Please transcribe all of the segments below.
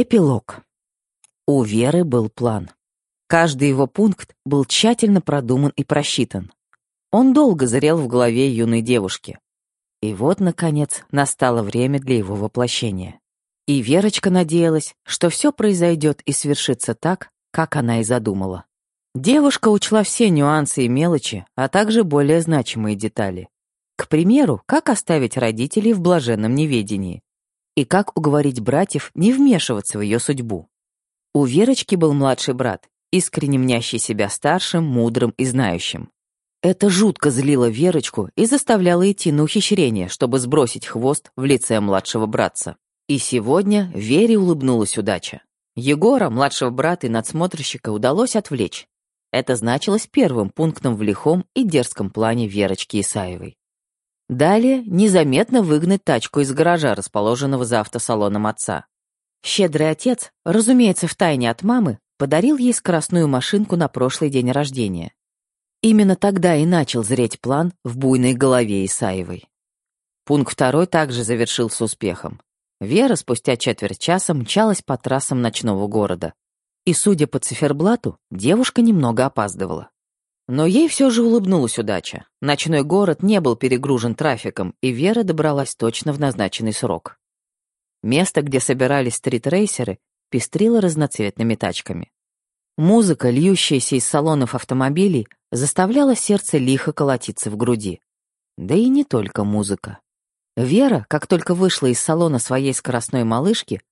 Эпилог. У Веры был план. Каждый его пункт был тщательно продуман и просчитан. Он долго зрел в голове юной девушки. И вот, наконец, настало время для его воплощения. И Верочка надеялась, что все произойдет и свершится так, как она и задумала. Девушка учла все нюансы и мелочи, а также более значимые детали. К примеру, как оставить родителей в блаженном неведении и как уговорить братьев не вмешиваться в ее судьбу. У Верочки был младший брат, искренне мнящий себя старшим, мудрым и знающим. Это жутко злило Верочку и заставляло идти на ухищрение, чтобы сбросить хвост в лице младшего братца. И сегодня Вере улыбнулась удача. Егора, младшего брата и надсмотрщика, удалось отвлечь. Это значилось первым пунктом в лихом и дерзком плане Верочки Исаевой. Далее незаметно выгнать тачку из гаража, расположенного за автосалоном отца. Щедрый отец, разумеется, втайне от мамы, подарил ей скоростную машинку на прошлый день рождения. Именно тогда и начал зреть план в буйной голове Исаевой. Пункт второй также завершился успехом. Вера спустя четверть часа мчалась по трассам ночного города. И, судя по циферблату, девушка немного опаздывала. Но ей все же улыбнулась удача. Ночной город не был перегружен трафиком, и Вера добралась точно в назначенный срок. Место, где собирались стритрейсеры, пестрило разноцветными тачками. Музыка, льющаяся из салонов автомобилей, заставляла сердце лихо колотиться в груди. Да и не только музыка. Вера, как только вышла из салона своей скоростной малышки,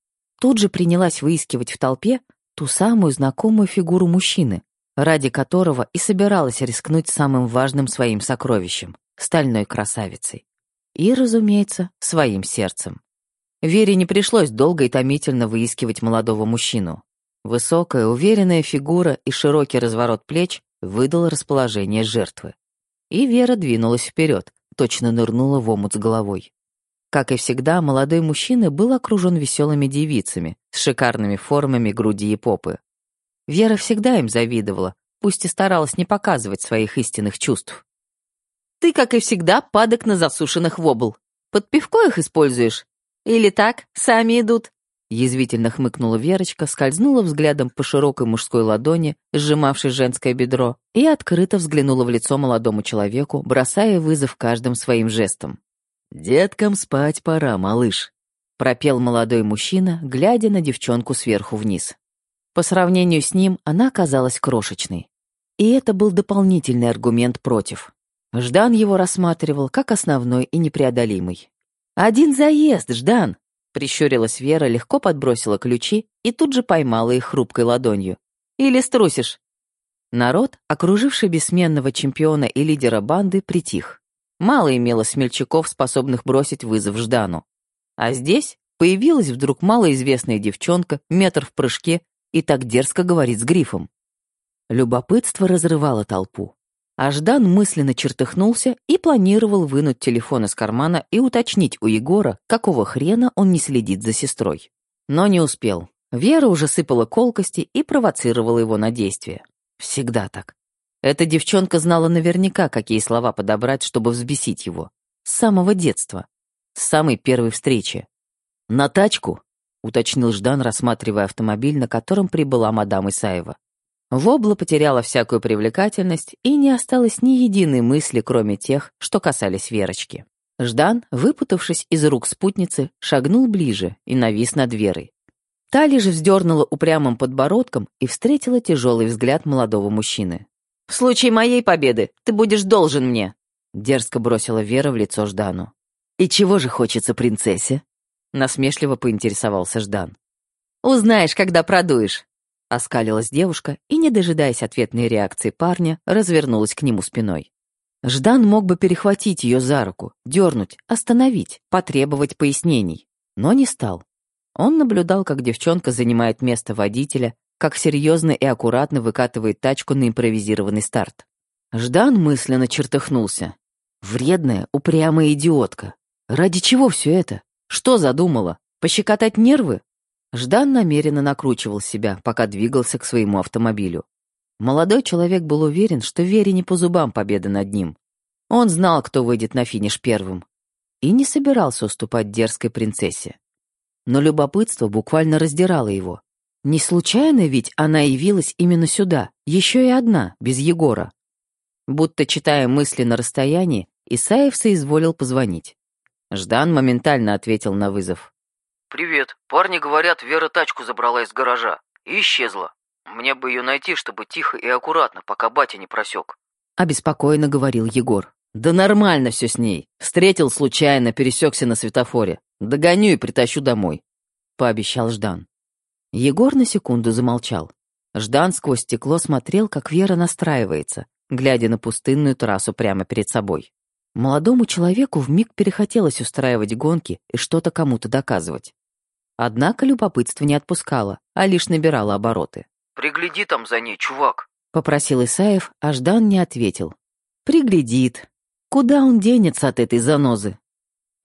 тут же принялась выискивать в толпе ту самую знакомую фигуру мужчины, ради которого и собиралась рискнуть самым важным своим сокровищем — стальной красавицей. И, разумеется, своим сердцем. Вере не пришлось долго и томительно выискивать молодого мужчину. Высокая, уверенная фигура и широкий разворот плеч выдал расположение жертвы. И Вера двинулась вперед, точно нырнула в омут с головой. Как и всегда, молодой мужчина был окружен веселыми девицами с шикарными формами груди и попы. Вера всегда им завидовала, пусть и старалась не показывать своих истинных чувств. «Ты, как и всегда, падок на засушенных вобл. Под пивко их используешь? Или так, сами идут?» Язвительно хмыкнула Верочка, скользнула взглядом по широкой мужской ладони, сжимавшей женское бедро, и открыто взглянула в лицо молодому человеку, бросая вызов каждым своим жестом. «Деткам спать пора, малыш», — пропел молодой мужчина, глядя на девчонку сверху вниз. По сравнению с ним она казалась крошечной. И это был дополнительный аргумент против. Ждан его рассматривал как основной и непреодолимый. «Один заезд, Ждан!» Прищурилась Вера, легко подбросила ключи и тут же поймала их хрупкой ладонью. «Или струсишь?» Народ, окруживший бессменного чемпиона и лидера банды, притих. Мало имело смельчаков, способных бросить вызов Ждану. А здесь появилась вдруг малоизвестная девчонка, метр в прыжке, и так дерзко говорит с грифом. Любопытство разрывало толпу. А Ждан мысленно чертыхнулся и планировал вынуть телефон из кармана и уточнить у Егора, какого хрена он не следит за сестрой. Но не успел. Вера уже сыпала колкости и провоцировала его на действие. Всегда так. Эта девчонка знала наверняка, какие слова подобрать, чтобы взбесить его. С самого детства. С самой первой встречи. «На тачку?» Уточнил Ждан, рассматривая автомобиль, на котором прибыла мадам Исаева. Вобла потеряла всякую привлекательность, и не осталось ни единой мысли, кроме тех, что касались Верочки. Ждан, выпутавшись из рук спутницы, шагнул ближе и навис над Верой. Та лишь вздернула упрямым подбородком и встретила тяжелый взгляд молодого мужчины. «В случае моей победы ты будешь должен мне», — дерзко бросила Вера в лицо Ждану. «И чего же хочется принцессе?» Насмешливо поинтересовался Ждан. «Узнаешь, когда продуешь», — оскалилась девушка и, не дожидаясь ответной реакции парня, развернулась к нему спиной. Ждан мог бы перехватить ее за руку, дернуть, остановить, потребовать пояснений, но не стал. Он наблюдал, как девчонка занимает место водителя, как серьезно и аккуратно выкатывает тачку на импровизированный старт. Ждан мысленно чертыхнулся. Вредная, упрямая идиотка. Ради чего все это? Что задумала? Пощекотать нервы? Ждан намеренно накручивал себя, пока двигался к своему автомобилю. Молодой человек был уверен, что Вере не по зубам победа над ним. Он знал, кто выйдет на финиш первым. И не собирался уступать дерзкой принцессе. но любопытство буквально раздирало его. Не случайно ведь она явилась именно сюда, еще и одна, без Егора. Будто читая мысли на расстоянии, Исаев соизволил позвонить. Ждан моментально ответил на вызов. «Привет. Парни говорят, Вера тачку забрала из гаража и исчезла. Мне бы ее найти, чтобы тихо и аккуратно, пока батя не просек». Обеспокоенно говорил Егор. «Да нормально все с ней. Встретил случайно, пересекся на светофоре. Догоню и притащу домой», — пообещал Ждан. Егор на секунду замолчал. Ждан сквозь стекло смотрел, как Вера настраивается, глядя на пустынную трассу прямо перед собой. Молодому человеку вмиг перехотелось устраивать гонки и что-то кому-то доказывать. Однако любопытство не отпускало, а лишь набирало обороты. «Пригляди там за ней, чувак», — попросил Исаев, а Ждан не ответил. «Приглядит. Куда он денется от этой занозы?»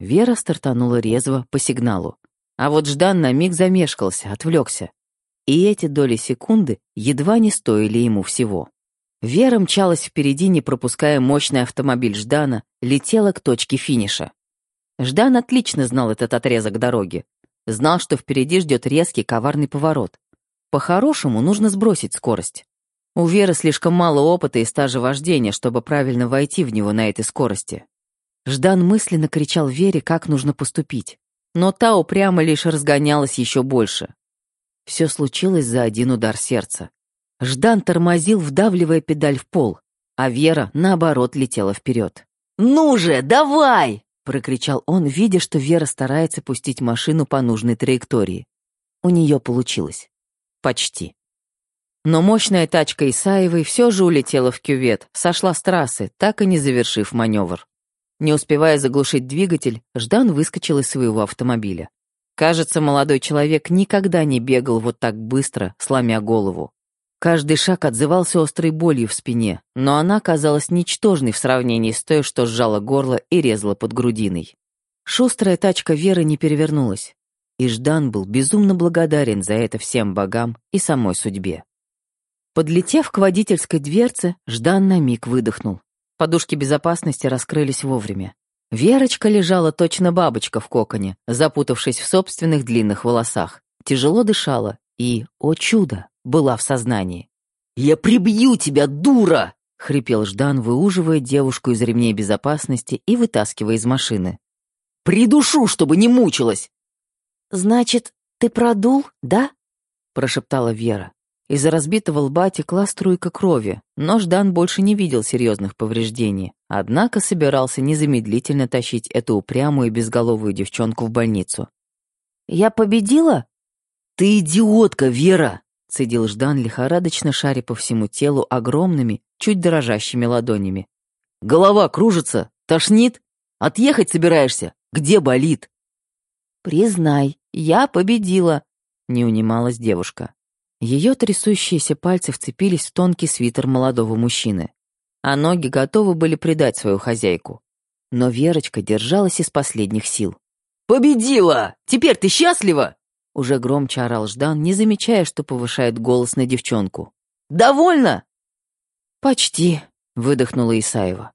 Вера стартанула резво по сигналу. А вот Ждан на миг замешкался, отвлекся. И эти доли секунды едва не стоили ему всего. Вера мчалась впереди, не пропуская мощный автомобиль Ждана, летела к точке финиша. Ждан отлично знал этот отрезок дороги. Знал, что впереди ждет резкий коварный поворот. По-хорошему нужно сбросить скорость. У Веры слишком мало опыта и стажа вождения, чтобы правильно войти в него на этой скорости. Ждан мысленно кричал Вере, как нужно поступить. Но та упрямо лишь разгонялась еще больше. Все случилось за один удар сердца. Ждан тормозил, вдавливая педаль в пол, а Вера, наоборот, летела вперед. «Ну же, давай!» — прокричал он, видя, что Вера старается пустить машину по нужной траектории. У нее получилось. Почти. Но мощная тачка Исаевой все же улетела в кювет, сошла с трассы, так и не завершив маневр. Не успевая заглушить двигатель, Ждан выскочил из своего автомобиля. Кажется, молодой человек никогда не бегал вот так быстро, сломя голову. Каждый шаг отзывался острой болью в спине, но она казалась ничтожной в сравнении с той, что сжала горло и резала под грудиной. Шустрая тачка Веры не перевернулась, и Ждан был безумно благодарен за это всем богам и самой судьбе. Подлетев к водительской дверце, Ждан на миг выдохнул. Подушки безопасности раскрылись вовремя. Верочка лежала точно бабочка в коконе, запутавшись в собственных длинных волосах. Тяжело дышала и, о чудо, была в сознании. «Я прибью тебя, дура!» — хрипел Ждан, выуживая девушку из ремней безопасности и вытаскивая из машины. «Придушу, чтобы не мучилась!» «Значит, ты продул, да?» — прошептала Вера. Из-за разбитого лба текла струйка крови, но Ждан больше не видел серьезных повреждений, однако собирался незамедлительно тащить эту упрямую и безголовую девчонку в больницу. «Я победила?» «Ты идиотка, Вера!» Цедил Ждан, лихорадочно шаря по всему телу огромными, чуть дрожащими ладонями. «Голова кружится? Тошнит? Отъехать собираешься? Где болит?» «Признай, я победила», — не унималась девушка. Ее трясущиеся пальцы вцепились в тонкий свитер молодого мужчины, а ноги готовы были предать свою хозяйку. Но Верочка держалась из последних сил. «Победила! Теперь ты счастлива?» Уже громче орал Ждан, не замечая, что повышает голос на девчонку. «Довольно?» «Почти», — выдохнула Исаева.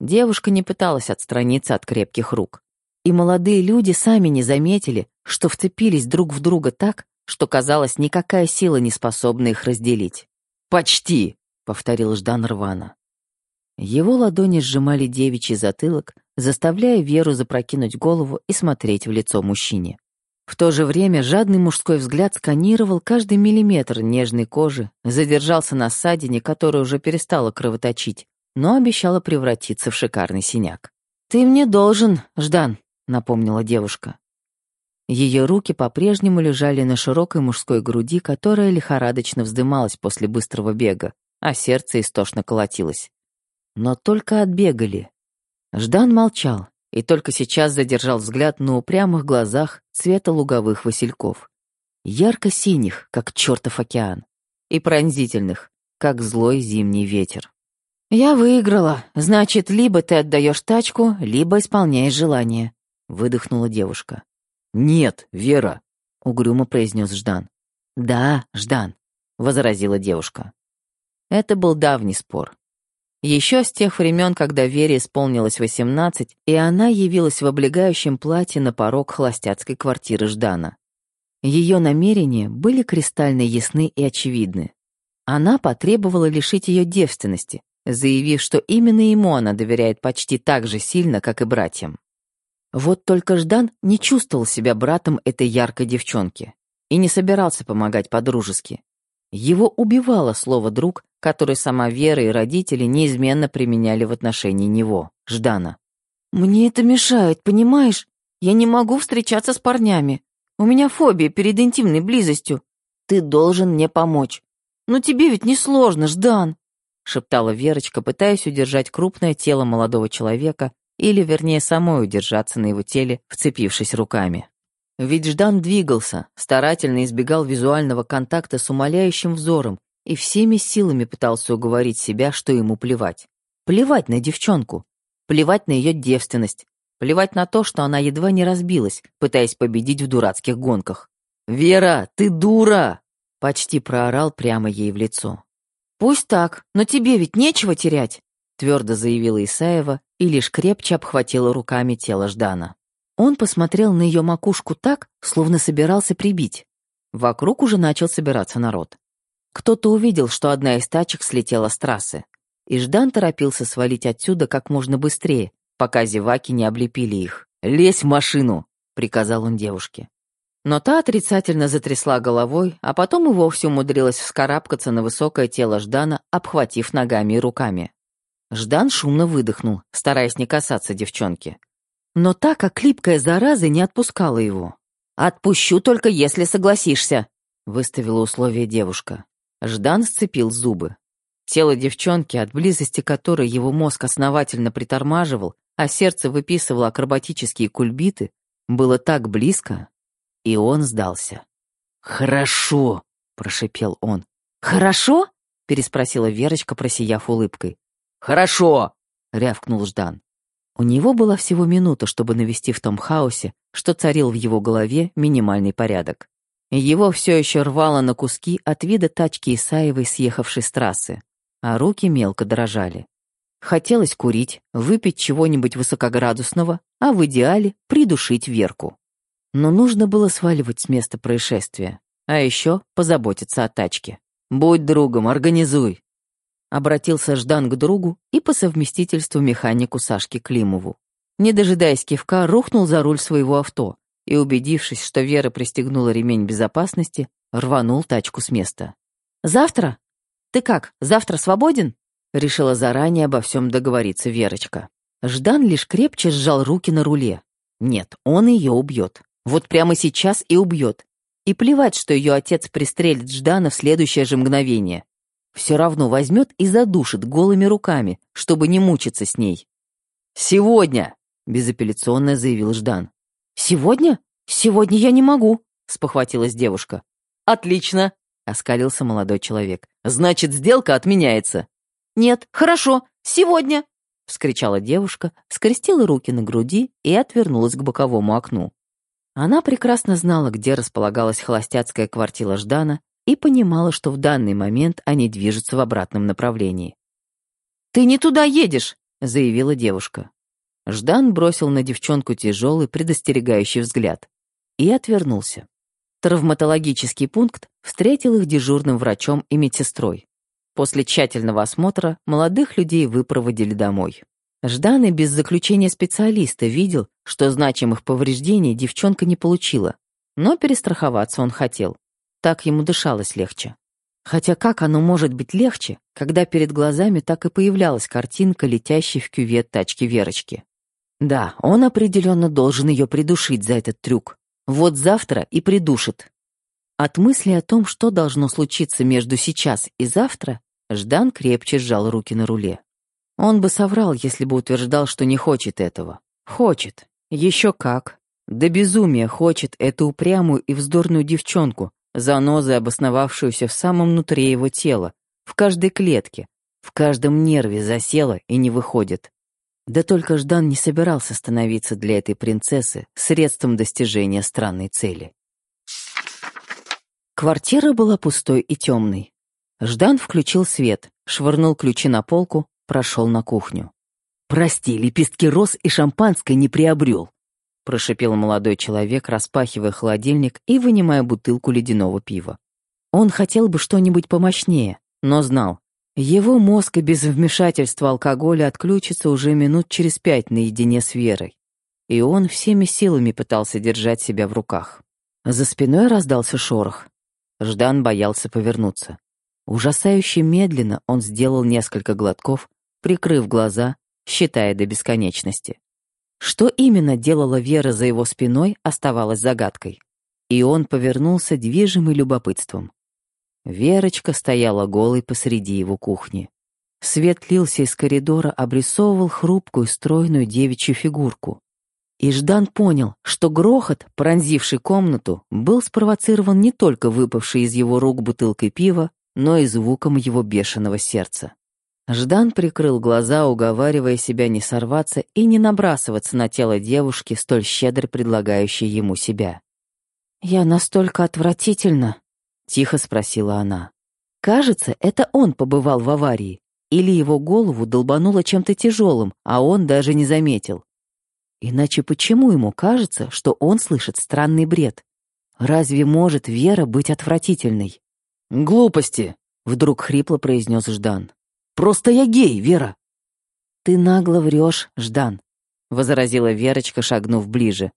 Девушка не пыталась отстраниться от крепких рук. И молодые люди сами не заметили, что вцепились друг в друга так, что, казалось, никакая сила не способна их разделить. «Почти», — повторил Ждан рвано. Его ладони сжимали девичий затылок, заставляя Веру запрокинуть голову и смотреть в лицо мужчине. В то же время жадный мужской взгляд сканировал каждый миллиметр нежной кожи, задержался на ссадине, которая уже перестала кровоточить, но обещала превратиться в шикарный синяк. «Ты мне должен, Ждан», — напомнила девушка. Ее руки по-прежнему лежали на широкой мужской груди, которая лихорадочно вздымалась после быстрого бега, а сердце истошно колотилось. Но только отбегали. Ждан молчал, и только сейчас задержал взгляд на упрямых глазах цвета луговых васильков. Ярко-синих, как чертов океан, и пронзительных, как злой зимний ветер. «Я выиграла. Значит, либо ты отдаешь тачку, либо исполняешь желание», — выдохнула девушка. «Нет, Вера», — угрюмо произнес Ждан. «Да, Ждан», — возразила девушка. Это был давний спор. Еще с тех времен, когда Вере исполнилось восемнадцать, и она явилась в облегающем платье на порог холостяцкой квартиры Ждана. Ее намерения были кристально ясны и очевидны. Она потребовала лишить ее девственности, заявив, что именно ему она доверяет почти так же сильно, как и братьям. Вот только Ждан не чувствовал себя братом этой яркой девчонки и не собирался помогать по-дружески. Его убивало слово «друг», которое сама Вера и родители неизменно применяли в отношении него, Ждана. «Мне это мешает, понимаешь? Я не могу встречаться с парнями. У меня фобия перед интимной близостью. Ты должен мне помочь. Ну тебе ведь не сложно, Ждан!» — шептала Верочка, пытаясь удержать крупное тело молодого человека, или, вернее, самой удержаться на его теле, вцепившись руками. Ведь Ждан двигался, старательно избегал визуального контакта с умоляющим взором и всеми силами пытался уговорить себя, что ему плевать. Плевать на девчонку, плевать на ее девственность, плевать на то, что она едва не разбилась, пытаясь победить в дурацких гонках. «Вера, ты дура!» — почти проорал прямо ей в лицо. «Пусть так, но тебе ведь нечего терять», — твердо заявила Исаева и лишь крепче обхватила руками тело Ждана. Он посмотрел на ее макушку так, словно собирался прибить. Вокруг уже начал собираться народ. Кто-то увидел, что одна из тачек слетела с трассы, и Ждан торопился свалить отсюда как можно быстрее, пока зеваки не облепили их. «Лезь в машину!» — приказал он девушке. Но та отрицательно затрясла головой, а потом и вовсе умудрилась вскарабкаться на высокое тело Ждана, обхватив ногами и руками. Ждан шумно выдохнул, стараясь не касаться девчонки. Но та, как липкая зараза, не отпускала его. «Отпущу только, если согласишься», — выставила условие девушка. Ждан сцепил зубы. Тело девчонки, от близости которой его мозг основательно притормаживал, а сердце выписывало акробатические кульбиты, было так близко, и он сдался. «Хорошо», — прошипел он. «Хорошо?» — переспросила Верочка, просияв улыбкой. «Хорошо!» — рявкнул Ждан. У него была всего минута, чтобы навести в том хаосе, что царил в его голове, минимальный порядок. Его все еще рвало на куски от вида тачки Исаевой, съехавшей с трассы, а руки мелко дрожали. Хотелось курить, выпить чего-нибудь высокоградусного, а в идеале придушить Верку. Но нужно было сваливать с места происшествия, а еще позаботиться о тачке. «Будь другом, организуй!» Обратился Ждан к другу и по совместительству механику Сашке Климову. Не дожидаясь кивка, рухнул за руль своего авто и, убедившись, что Вера пристегнула ремень безопасности, рванул тачку с места. «Завтра? Ты как, завтра свободен?» Решила заранее обо всем договориться Верочка. Ждан лишь крепче сжал руки на руле. Нет, он ее убьет. Вот прямо сейчас и убьет. И плевать, что ее отец пристрелит Ждана в следующее же мгновение. Все равно возьмет и задушит голыми руками, чтобы не мучиться с ней. «Сегодня!» — безапелляционно заявил Ждан. «Сегодня? Сегодня я не могу», — спохватилась девушка. «Отлично!» — оскалился молодой человек. «Значит, сделка отменяется». «Нет, хорошо, сегодня!» — вскричала девушка, скрестила руки на груди и отвернулась к боковому окну. Она прекрасно знала, где располагалась холостяцкая квартира Ждана и понимала, что в данный момент они движутся в обратном направлении. «Ты не туда едешь!» — заявила девушка. Ждан бросил на девчонку тяжелый, предостерегающий взгляд и отвернулся. Травматологический пункт встретил их дежурным врачом и медсестрой. После тщательного осмотра молодых людей выпроводили домой. Ждан и без заключения специалиста видел, что значимых повреждений девчонка не получила, но перестраховаться он хотел. Так ему дышалось легче. Хотя как оно может быть легче, когда перед глазами так и появлялась картинка, летящей в кювет тачки Верочки? Да, он определенно должен ее придушить за этот трюк. Вот завтра и придушит. От мысли о том, что должно случиться между сейчас и завтра, Ждан крепче сжал руки на руле. Он бы соврал, если бы утверждал, что не хочет этого. Хочет. Еще как. Да безумия хочет эту упрямую и вздорную девчонку, занозой обосновавшуюся в самом внутри его тела, в каждой клетке, в каждом нерве засела и не выходит. Да только Ждан не собирался становиться для этой принцессы средством достижения странной цели. Квартира была пустой и темной. Ждан включил свет, швырнул ключи на полку, прошел на кухню. «Прости, лепестки роз и шампанское не приобрел». — прошипел молодой человек, распахивая холодильник и вынимая бутылку ледяного пива. Он хотел бы что-нибудь помощнее, но знал, его мозг без вмешательства алкоголя отключится уже минут через пять наедине с Верой. И он всеми силами пытался держать себя в руках. За спиной раздался шорох. Ждан боялся повернуться. Ужасающе медленно он сделал несколько глотков, прикрыв глаза, считая до бесконечности. Что именно делала Вера за его спиной, оставалось загадкой. И он повернулся, движимый любопытством. Верочка стояла голой посреди его кухни. Свет лился из коридора, обрисовывал хрупкую, стройную девичью фигурку. И Ждан понял, что грохот, пронзивший комнату, был спровоцирован не только выпавшей из его рук бутылкой пива, но и звуком его бешеного сердца. Ждан прикрыл глаза, уговаривая себя не сорваться и не набрасываться на тело девушки, столь щедро предлагающей ему себя. «Я настолько отвратительно», — тихо спросила она. «Кажется, это он побывал в аварии, или его голову долбануло чем-то тяжелым, а он даже не заметил. Иначе почему ему кажется, что он слышит странный бред? Разве может Вера быть отвратительной?» «Глупости!» — вдруг хрипло произнес Ждан. Просто я гей, Вера!» «Ты нагло врешь, Ждан», — возразила Верочка, шагнув ближе.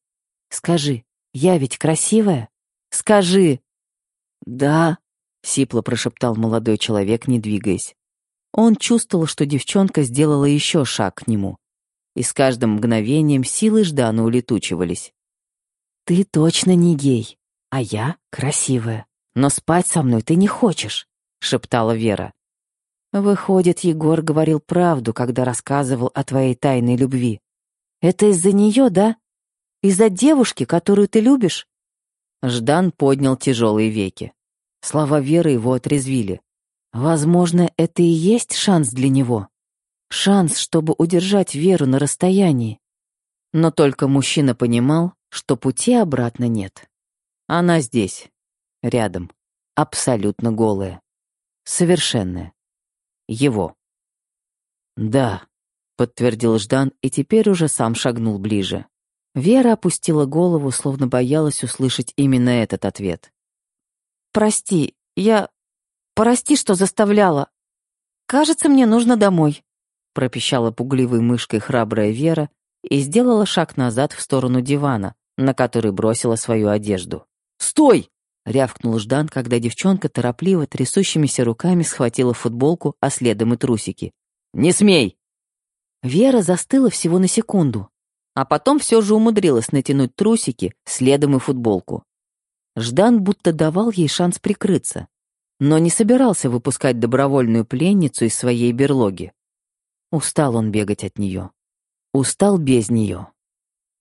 «Скажи, я ведь красивая? Скажи!» «Да», — сипло прошептал молодой человек, не двигаясь. Он чувствовал, что девчонка сделала еще шаг к нему. И с каждым мгновением силы Ждана улетучивались. «Ты точно не гей, а я красивая. Но спать со мной ты не хочешь», — шептала Вера. Выходит, Егор говорил правду, когда рассказывал о твоей тайной любви. Это из-за нее, да? Из-за девушки, которую ты любишь? Ждан поднял тяжелые веки. Слова Веры его отрезвили. Возможно, это и есть шанс для него. Шанс, чтобы удержать Веру на расстоянии. Но только мужчина понимал, что пути обратно нет. Она здесь, рядом, абсолютно голая, совершенная его. «Да», — подтвердил Ждан и теперь уже сам шагнул ближе. Вера опустила голову, словно боялась услышать именно этот ответ. «Прости, я... Прости, что заставляла. Кажется, мне нужно домой», — пропищала пугливой мышкой храбрая Вера и сделала шаг назад в сторону дивана, на который бросила свою одежду. «Стой!» — рявкнул Ждан, когда девчонка торопливо трясущимися руками схватила футболку, а следом и трусики. «Не смей!» Вера застыла всего на секунду, а потом все же умудрилась натянуть трусики, следом и футболку. Ждан будто давал ей шанс прикрыться, но не собирался выпускать добровольную пленницу из своей берлоги. Устал он бегать от нее. Устал без нее.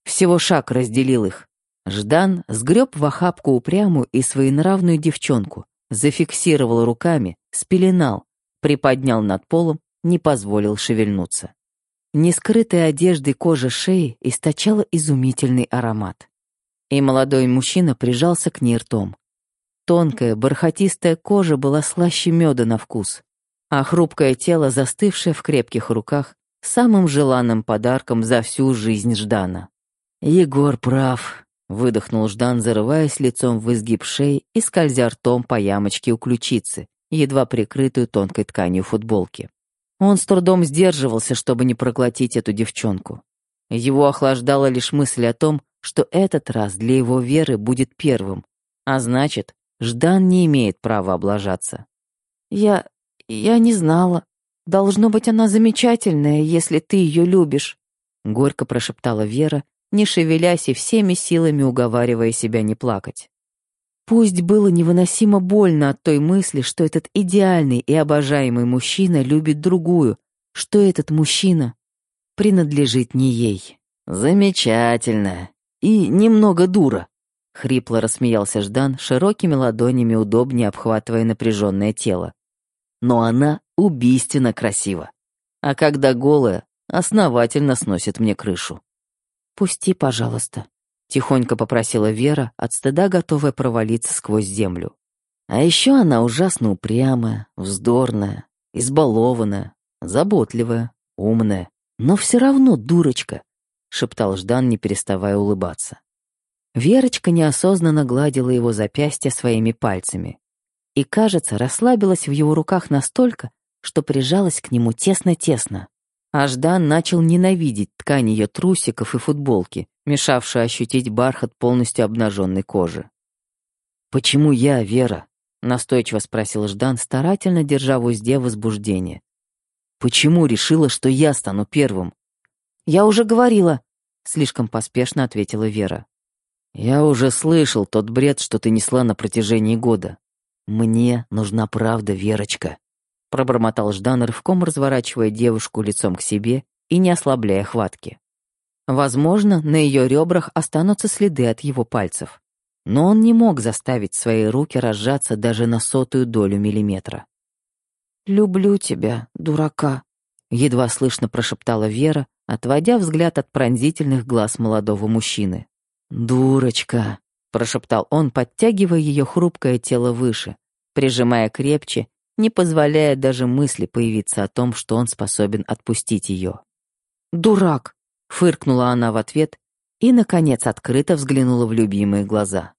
Всего шаг разделил их. Ждан сгреб в охапку упрямую и своенравную девчонку, зафиксировал руками, спеленал, приподнял над полом, не позволил шевельнуться. Нескрытая одеждой кожа шеи источала изумительный аромат. И молодой мужчина прижался к ней ртом. Тонкая, бархатистая кожа была слаще меда на вкус, а хрупкое тело, застывшее в крепких руках, самым желанным подарком за всю жизнь Ждана. Егор прав, Выдохнул Ждан, зарываясь лицом в изгиб шеи и скользя ртом по ямочке у ключицы, едва прикрытую тонкой тканью футболки. Он с трудом сдерживался, чтобы не проглотить эту девчонку. Его охлаждала лишь мысль о том, что этот раз для его веры будет первым, а значит, Ждан не имеет права облажаться. «Я... я не знала. Должно быть, она замечательная, если ты ее любишь», — горько прошептала Вера, не шевелясь и всеми силами уговаривая себя не плакать. Пусть было невыносимо больно от той мысли, что этот идеальный и обожаемый мужчина любит другую, что этот мужчина принадлежит не ей. «Замечательно. И немного дура», — хрипло рассмеялся Ждан, широкими ладонями удобнее обхватывая напряженное тело. «Но она убийственно красива. А когда голая, основательно сносит мне крышу». «Пусти, пожалуйста», — тихонько попросила Вера, от стыда готовая провалиться сквозь землю. А еще она ужасно упрямая, вздорная, избалованная, заботливая, умная, но все равно дурочка. шептал Ждан, не переставая улыбаться. Верочка неосознанно гладила его запястье своими пальцами и, кажется, расслабилась в его руках настолько, что прижалась к нему тесно-тесно. А Ждан начал ненавидеть ткань ее трусиков и футболки, мешавшую ощутить бархат полностью обнаженной кожи. «Почему я, Вера?» — настойчиво спросил Ждан, старательно держа в узде возбуждение. «Почему решила, что я стану первым?» «Я уже говорила», — слишком поспешно ответила Вера. «Я уже слышал тот бред, что ты несла на протяжении года. Мне нужна правда, Верочка», — пробормотал Ждан, рывком разворачивая девушку лицом к себе и не ослабляя хватки. Возможно, на ее ребрах останутся следы от его пальцев. Но он не мог заставить свои руки разжаться даже на сотую долю миллиметра. «Люблю тебя, дурака», — едва слышно прошептала Вера, отводя взгляд от пронзительных глаз молодого мужчины. «Дурочка!» — прошептал он, подтягивая ее хрупкое тело выше, прижимая крепче, не позволяя даже мысли появиться о том, что он способен отпустить ее. «Дурак!» — фыркнула она в ответ и, наконец, открыто взглянула в любимые глаза.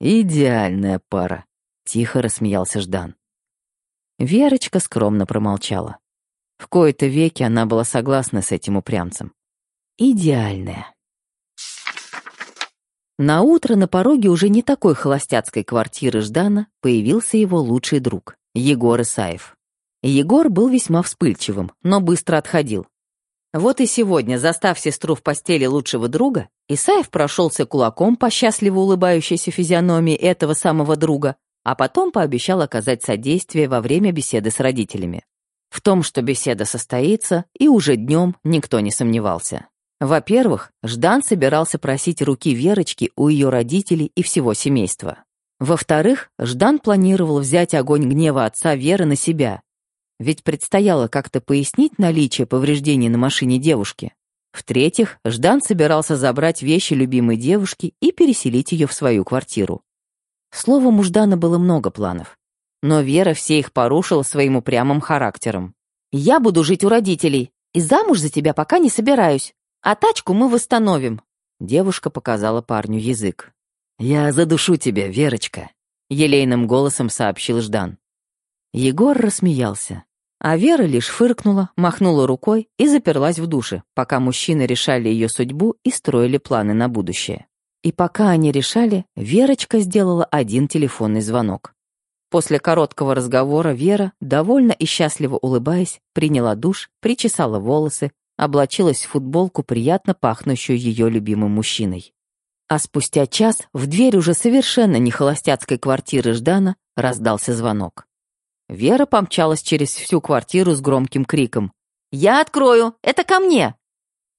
«Идеальная пара!» — тихо рассмеялся Ждан. Верочка скромно промолчала. В кои-то веки она была согласна с этим упрямцем. «Идеальная!» На утро на пороге уже не такой холостяцкой квартиры Ждана появился его лучший друг, Егор Исаев. Егор был весьма вспыльчивым, но быстро отходил. Вот и сегодня, застав сестру в постели лучшего друга, Исаев прошелся кулаком по счастливо улыбающейся физиономии этого самого друга, а потом пообещал оказать содействие во время беседы с родителями. В том, что беседа состоится, и уже днем никто не сомневался. Во-первых, Ждан собирался просить руки Верочки у ее родителей и всего семейства. Во-вторых, Ждан планировал взять огонь гнева отца Веры на себя. Ведь предстояло как-то пояснить наличие повреждений на машине девушки. В-третьих, Ждан собирался забрать вещи любимой девушки и переселить ее в свою квартиру. Словом, у Ждана было много планов. Но Вера все их порушила своим упрямым характером. «Я буду жить у родителей, и замуж за тебя пока не собираюсь. А тачку мы восстановим». Девушка показала парню язык. «Я задушу тебя, Верочка», — елейным голосом сообщил Ждан. Егор рассмеялся, а Вера лишь фыркнула, махнула рукой и заперлась в душе, пока мужчины решали ее судьбу и строили планы на будущее. И пока они решали, Верочка сделала один телефонный звонок. После короткого разговора Вера, довольно и счастливо улыбаясь, приняла душ, причесала волосы, облачилась в футболку, приятно пахнущую ее любимым мужчиной. А спустя час в дверь уже совершенно не холостяцкой квартиры Ждана раздался звонок. Вера помчалась через всю квартиру с громким криком «Я открою! Это ко мне!»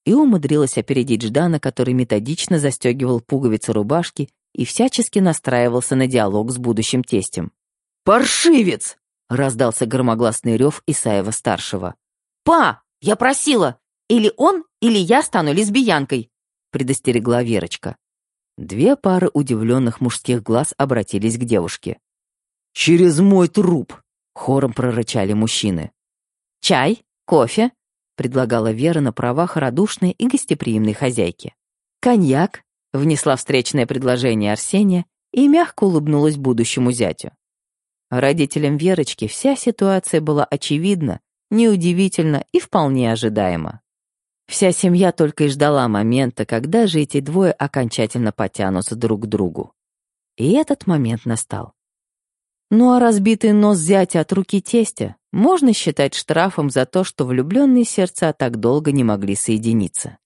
и умудрилась опередить Ждана, который методично застегивал пуговицы рубашки и всячески настраивался на диалог с будущим тестем. «Паршивец!» — раздался громогласный рев Исаева-старшего. «Па, я просила! Или он, или я стану лесбиянкой!» — предостерегла Верочка. Две пары удивленных мужских глаз обратились к девушке. «Через мой труп!» — хором прорычали мужчины. «Чай? Кофе?» — предлагала Вера на правах радушной и гостеприимной хозяйки. «Коньяк?» — внесла встречное предложение Арсения и мягко улыбнулась будущему зятю. Родителям Верочки вся ситуация была очевидна, неудивительна и вполне ожидаема. Вся семья только и ждала момента, когда же эти двое окончательно потянутся друг к другу. И этот момент настал. Ну а разбитый нос зятя от руки тестя можно считать штрафом за то, что влюбленные сердца так долго не могли соединиться.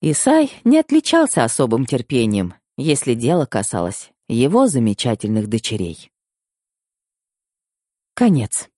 Исай не отличался особым терпением, если дело касалось его замечательных дочерей. Конец.